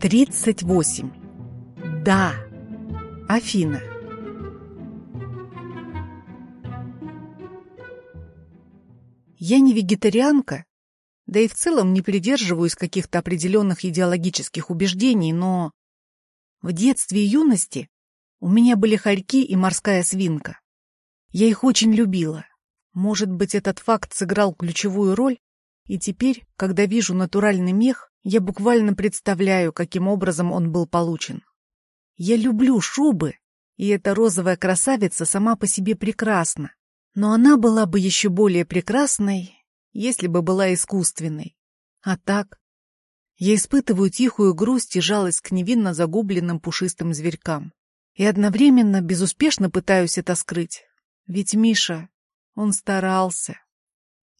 38. Да. Афина. Я не вегетарианка, да и в целом не придерживаюсь каких-то определенных идеологических убеждений, но в детстве и юности у меня были хорьки и морская свинка. Я их очень любила. Может быть, этот факт сыграл ключевую роль, и теперь, когда вижу натуральный мех, я буквально представляю, каким образом он был получен. Я люблю шубы, и эта розовая красавица сама по себе прекрасна. Но она была бы еще более прекрасной, если бы была искусственной. А так, я испытываю тихую грусть и жалость к невинно загубленным пушистым зверькам. И одновременно безуспешно пытаюсь это скрыть. Ведь Миша, он старался.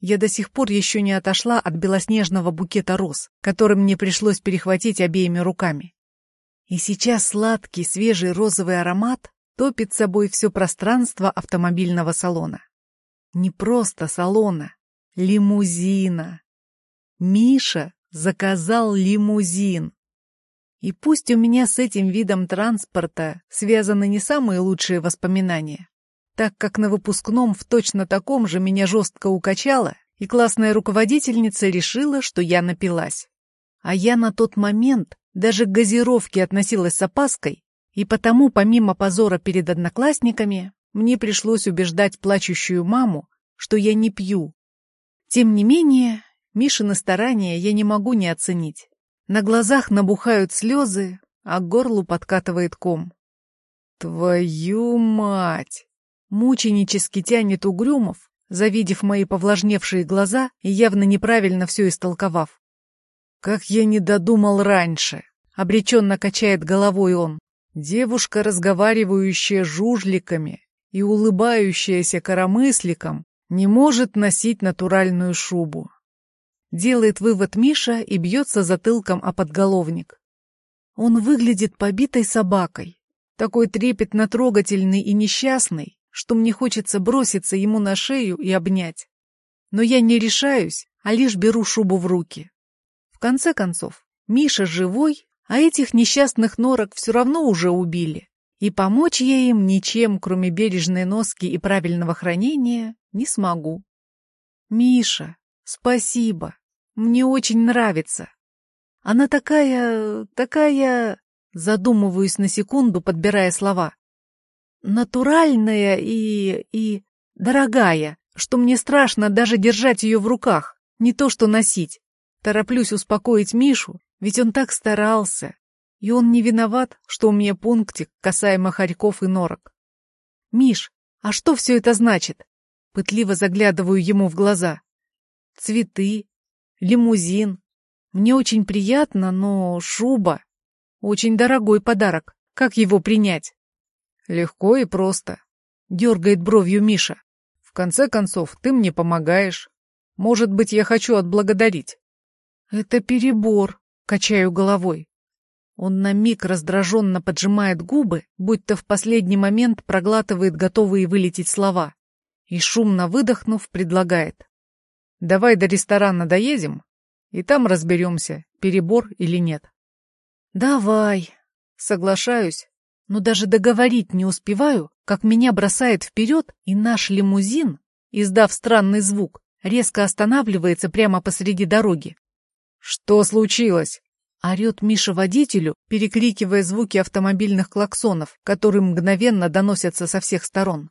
Я до сих пор еще не отошла от белоснежного букета роз, который мне пришлось перехватить обеими руками. И сейчас сладкий, свежий розовый аромат топит собой все пространство автомобильного салона. Не просто салона, лимузина. Миша заказал лимузин. И пусть у меня с этим видом транспорта связаны не самые лучшие воспоминания, так как на выпускном в точно таком же меня жестко укачало, и классная руководительница решила, что я напилась. А я на тот момент даже к газировке относилась с опаской, и потому, помимо позора перед одноклассниками, мне пришлось убеждать плачущую маму, что я не пью. Тем не менее, Мишины старания я не могу не оценить. На глазах набухают слезы, а к горлу подкатывает ком. Твою мать! Мученически тянет Угрюмов, завидев мои повлажневшие глаза и явно неправильно все истолковав. «Как я не додумал раньше!» — обреченно качает головой он. Девушка, разговаривающая жужликами и улыбающаяся коромысликом, не может носить натуральную шубу. Делает вывод Миша и бьется затылком о подголовник. Он выглядит побитой собакой, такой трепетно трогательный и несчастный, что мне хочется броситься ему на шею и обнять. Но я не решаюсь, а лишь беру шубу в руки. В конце концов, Миша живой, а этих несчастных норок все равно уже убили. И помочь я им ничем, кроме бережной носки и правильного хранения, не смогу. Миша, спасибо. Мне очень нравится. Она такая... такая... Задумываюсь на секунду, подбирая слова натуральная и... и... дорогая, что мне страшно даже держать ее в руках, не то что носить. Тороплюсь успокоить Мишу, ведь он так старался. И он не виноват, что у меня пунктик касаемо хорьков и норок. «Миш, а что все это значит?» Пытливо заглядываю ему в глаза. «Цветы, лимузин. Мне очень приятно, но шуба. Очень дорогой подарок. Как его принять?» Легко и просто. Дергает бровью Миша. В конце концов, ты мне помогаешь. Может быть, я хочу отблагодарить. Это перебор, качаю головой. Он на миг раздраженно поджимает губы, будто в последний момент проглатывает готовые вылететь слова. И шумно выдохнув, предлагает. Давай до ресторана доедем, и там разберемся, перебор или нет. Давай, соглашаюсь, но даже договорить не успеваю, как меня бросает вперед, и наш лимузин, издав странный звук, резко останавливается прямо посреди дороги. «Что случилось?» — орет Миша водителю, перекрикивая звуки автомобильных клаксонов, которые мгновенно доносятся со всех сторон.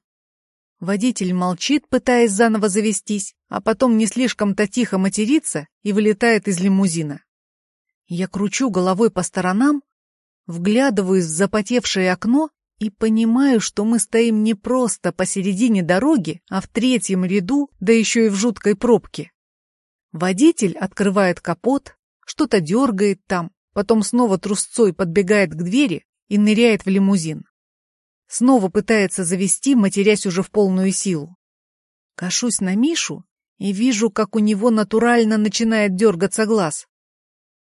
Водитель молчит, пытаясь заново завестись, а потом не слишком-то тихо матерится и вылетает из лимузина. Я кручу головой по сторонам, Вглядываюсь в запотевшее окно и понимаю, что мы стоим не просто посередине дороги, а в третьем ряду, да еще и в жуткой пробке. Водитель открывает капот, что-то дергает там, потом снова трусцой подбегает к двери и ныряет в лимузин. Снова пытается завести, матерясь уже в полную силу. Кашусь на Мишу и вижу, как у него натурально начинает дергаться глаз.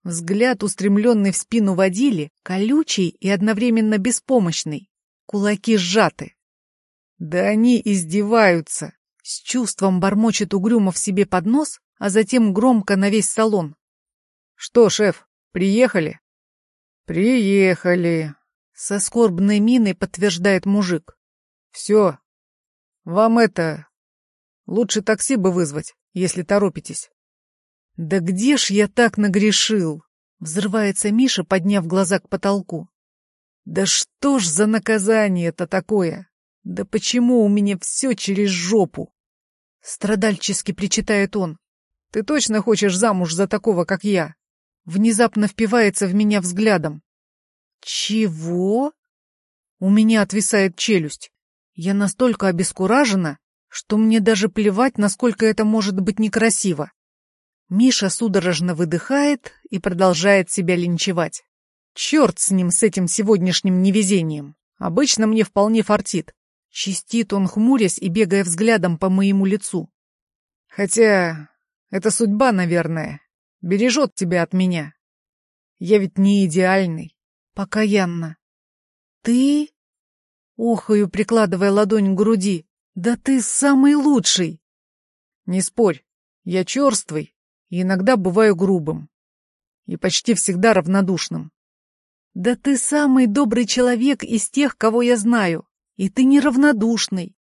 Взгляд, устремленный в спину водили, колючий и одновременно беспомощный. Кулаки сжаты. Да они издеваются. С чувством бормочет Угрюмов себе под нос, а затем громко на весь салон. Что, шеф, приехали? «Приехали», — со скорбной миной подтверждает мужик. «Все. Вам это... Лучше такси бы вызвать, если торопитесь». «Да где ж я так нагрешил?» — взрывается Миша, подняв глаза к потолку. «Да что ж за наказание-то такое? Да почему у меня все через жопу?» Страдальчески причитает он. «Ты точно хочешь замуж за такого, как я?» Внезапно впивается в меня взглядом. «Чего?» У меня отвисает челюсть. Я настолько обескуражена, что мне даже плевать, насколько это может быть некрасиво. Миша судорожно выдыхает и продолжает себя линчевать. Черт с ним, с этим сегодняшним невезением. Обычно мне вполне фартит. Чистит он, хмурясь и бегая взглядом по моему лицу. Хотя это судьба, наверное, бережет тебя от меня. Я ведь не идеальный. Покаянно. Ты? Охаю, прикладывая ладонь к груди. Да ты самый лучший. Не спорь, я черствый и иногда бываю грубым. И почти всегда равнодушным. Да ты самый добрый человек из тех, кого я знаю. И ты неравнодушный.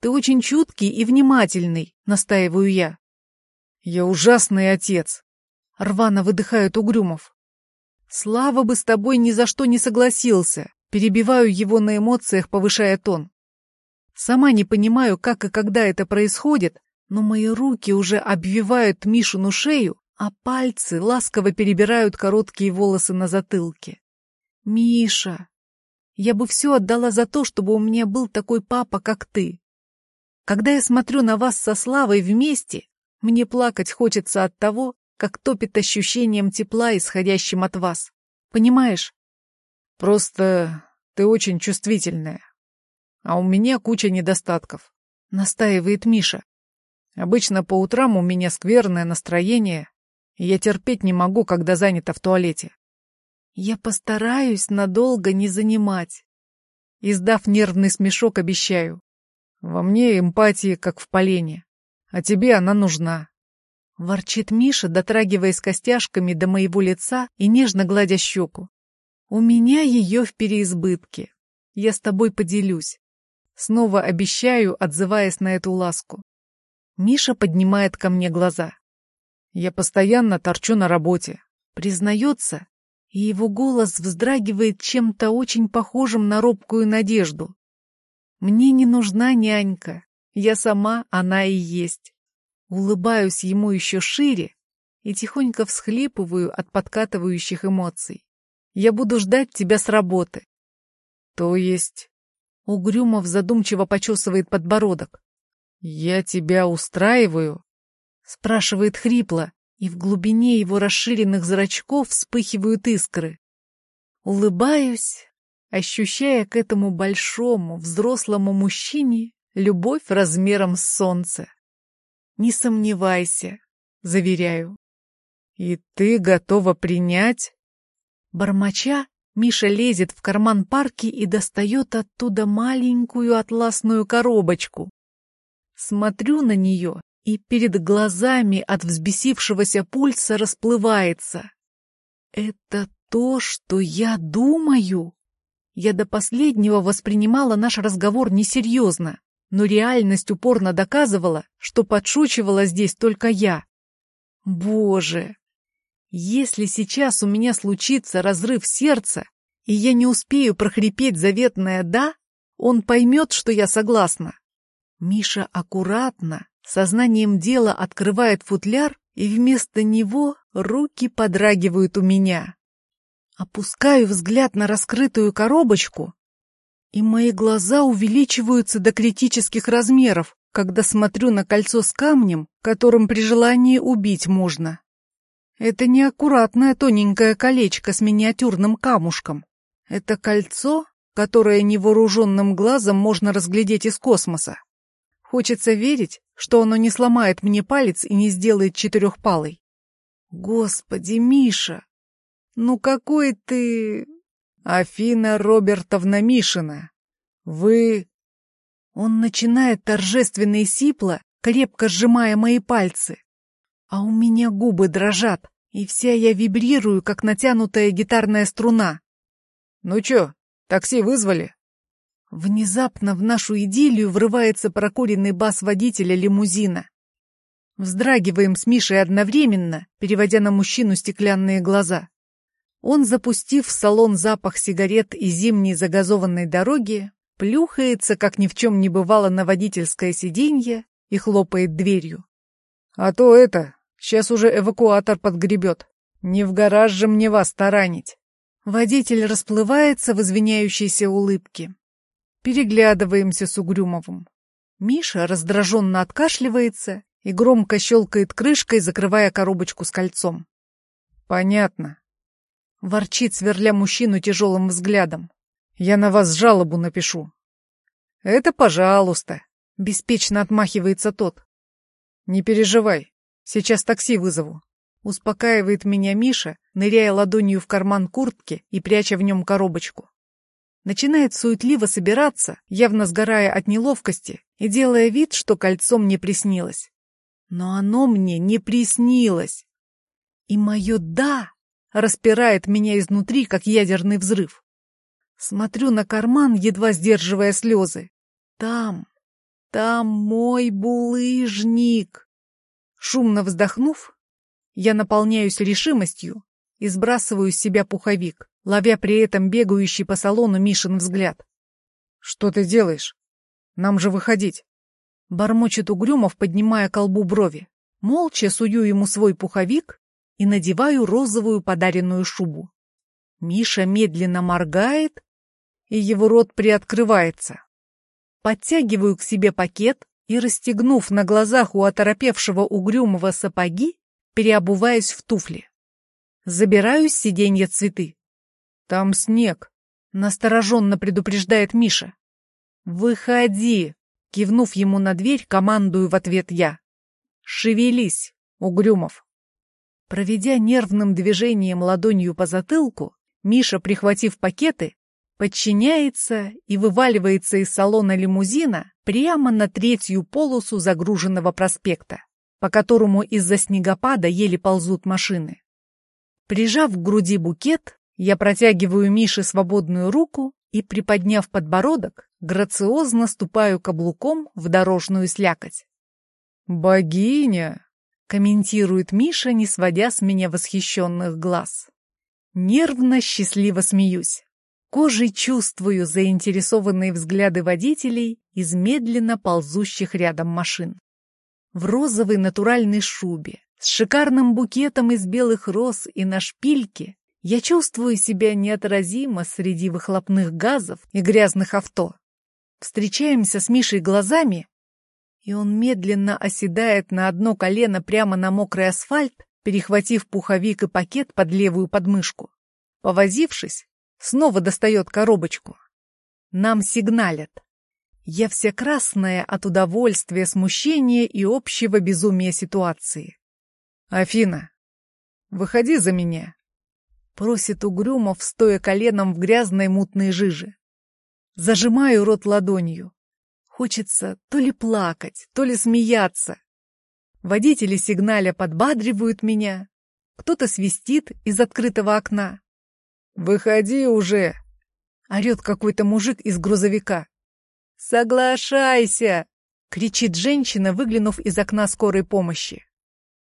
Ты очень чуткий и внимательный, настаиваю я. Я ужасный отец. Рвано выдыхает Угрюмов. Слава бы с тобой ни за что не согласился. Перебиваю его на эмоциях, повышая тон. Сама не понимаю, как и когда это происходит, но мои руки уже обвивают Мишину шею, а пальцы ласково перебирают короткие волосы на затылке. «Миша, я бы все отдала за то, чтобы у меня был такой папа, как ты. Когда я смотрю на вас со Славой вместе, мне плакать хочется от того, как топит ощущением тепла, исходящим от вас. Понимаешь? Просто ты очень чувствительная. А у меня куча недостатков, — настаивает Миша. Обычно по утрам у меня скверное настроение, и я терпеть не могу, когда занята в туалете. Я постараюсь надолго не занимать. Издав нервный смешок, обещаю. Во мне эмпатия, как в полене. А тебе она нужна. Ворчит Миша, дотрагиваясь костяшками до моего лица и нежно гладя щеку. У меня ее в переизбытке. Я с тобой поделюсь. Снова обещаю, отзываясь на эту ласку. Миша поднимает ко мне глаза. Я постоянно торчу на работе. Признается, и его голос вздрагивает чем-то очень похожим на робкую надежду. «Мне не нужна нянька, я сама она и есть». Улыбаюсь ему еще шире и тихонько всхлипываю от подкатывающих эмоций. «Я буду ждать тебя с работы». «То есть...» Угрюмов задумчиво почесывает подбородок. «Я тебя устраиваю?» Спрашивает хрипло, и в глубине его расширенных зрачков вспыхивают искры. Улыбаюсь, ощущая к этому большому, взрослому мужчине любовь размером с солнце. Не сомневайся, заверяю. И ты готова принять? Бормоча, Миша лезет в карман парки и достает оттуда маленькую атласную коробочку. Смотрю на нее и перед глазами от взбесившегося пульса расплывается. Это то, что я думаю? Я до последнего воспринимала наш разговор несерьезно, но реальность упорно доказывала, что подшучивала здесь только я. Боже! Если сейчас у меня случится разрыв сердца, и я не успею прохрипеть заветное «да», он поймет, что я согласна. Миша аккуратно, Сознанием дела открывает футляр, и вместо него руки подрагивают у меня. Опускаю взгляд на раскрытую коробочку, и мои глаза увеличиваются до критических размеров, когда смотрю на кольцо с камнем, которым при желании убить можно. Это не аккуратное тоненькое колечко с миниатюрным камушком. Это кольцо, которое невооруженным глазом можно разглядеть из космоса. Хочется верить, что оно не сломает мне палец и не сделает четырехпалой. Господи, Миша! Ну какой ты... Афина Робертовна Мишина! Вы... Он начинает торжественно и сипло, крепко сжимая мои пальцы. А у меня губы дрожат, И вся я вибрирую, как натянутая гитарная струна. «Ну чё, такси вызвали?» Внезапно в нашу идиллию врывается прокуренный бас водителя лимузина. Вздрагиваем с Мишей одновременно, переводя на мужчину стеклянные глаза. Он, запустив в салон запах сигарет и зимней загазованной дороги, плюхается, как ни в чем не бывало, на водительское сиденье и хлопает дверью. «А то это, сейчас уже эвакуатор подгребет. Не в гараж же мне вас таранить». Водитель расплывается в извиняющейся улыбке. Переглядываемся с Угрюмовым. Миша раздраженно откашливается и громко щелкает крышкой, закрывая коробочку с кольцом. «Понятно», — ворчит, сверля мужчину тяжелым взглядом. «Я на вас жалобу напишу». «Это пожалуйста», — беспечно отмахивается тот. «Не переживай, сейчас такси вызову». Успокаивает меня Миша, ныряя ладонью в карман куртки и пряча в нем коробочку начинает суетливо собираться, явно сгорая от неловкости и делая вид, что кольцо мне приснилось. Но оно мне не приснилось. И мое «да» распирает меня изнутри, как ядерный взрыв. Смотрю на карман, едва сдерживая слезы. Там, там мой булыжник. Шумно вздохнув, я наполняюсь решимостью и сбрасываю с себя пуховик ловя при этом бегающий по салону Мишин взгляд. «Что ты делаешь? Нам же выходить!» Бормочет Угрюмов, поднимая колбу брови. Молча сую ему свой пуховик и надеваю розовую подаренную шубу. Миша медленно моргает, и его рот приоткрывается. Подтягиваю к себе пакет и, расстегнув на глазах у оторопевшего угрюмого сапоги, переобуваюсь в туфли. Забираю с сиденья цветы. Там снег, настороженно предупреждает Миша. Выходи, кивнув ему на дверь, командую в ответ я. Шевелись, Угрюмов. Проведя нервным движением ладонью по затылку, Миша, прихватив пакеты, подчиняется и вываливается из салона лимузина прямо на третью полосу загруженного проспекта, по которому из-за снегопада еле ползут машины. Прижав к груди букет, я протягиваю Мише свободную руку и, приподняв подбородок, грациозно ступаю каблуком в дорожную слякоть. «Богиня!» — комментирует Миша, не сводя с меня восхищенных глаз. Нервно, счастливо смеюсь. Кожей чувствую заинтересованные взгляды водителей из медленно ползущих рядом машин. В розовой натуральной шубе, с шикарным букетом из белых роз и на шпильке я чувствую себя неотразимо среди выхлопных газов и грязных авто. Встречаемся с Мишей глазами, и он медленно оседает на одно колено прямо на мокрый асфальт, перехватив пуховик и пакет под левую подмышку. Повозившись, снова достает коробочку. Нам сигналят. Я вся красная от удовольствия, смущения и общего безумия ситуации. «Афина, выходи за меня», Просит Угрюмов, стоя коленом в грязной мутной жиже. Зажимаю рот ладонью. Хочется то ли плакать, то ли смеяться. Водители сигналя подбадривают меня. Кто-то свистит из открытого окна. «Выходи уже!» — орет какой-то мужик из грузовика. «Соглашайся!» — кричит женщина, выглянув из окна скорой помощи.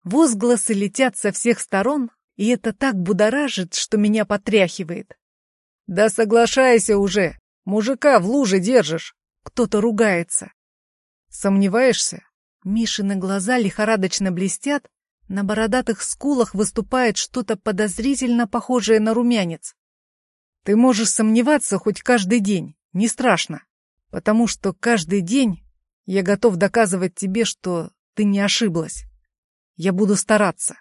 Возгласы летят со всех сторон, и это так будоражит, что меня потряхивает. «Да соглашайся уже! Мужика в луже держишь!» Кто-то ругается. «Сомневаешься?» Мишины глаза лихорадочно блестят, на бородатых скулах выступает что-то подозрительно похожее на румянец. Ты можешь сомневаться хоть каждый день, не страшно, потому что каждый день я готов доказывать тебе, что ты не ошиблась. Я буду стараться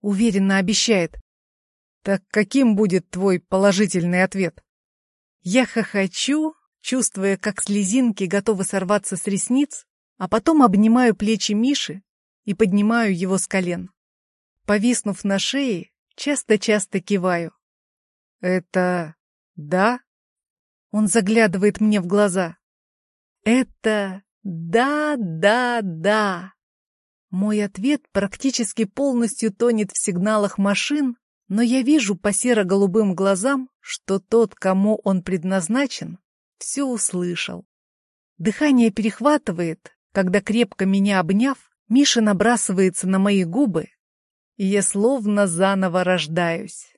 уверенно обещает. Так каким будет твой положительный ответ? Я хохочу, чувствуя, как слезинки готовы сорваться с ресниц, а потом обнимаю плечи Миши и поднимаю его с колен. Повиснув на шее, часто-часто киваю. «Это... да?» Он заглядывает мне в глаза. «Это... да-да-да!» Мой ответ практически полностью тонет в сигналах машин, но я вижу по серо-голубым глазам, что тот, кому он предназначен, все услышал. Дыхание перехватывает, когда, крепко меня обняв, Миша набрасывается на мои губы, и я словно заново рождаюсь.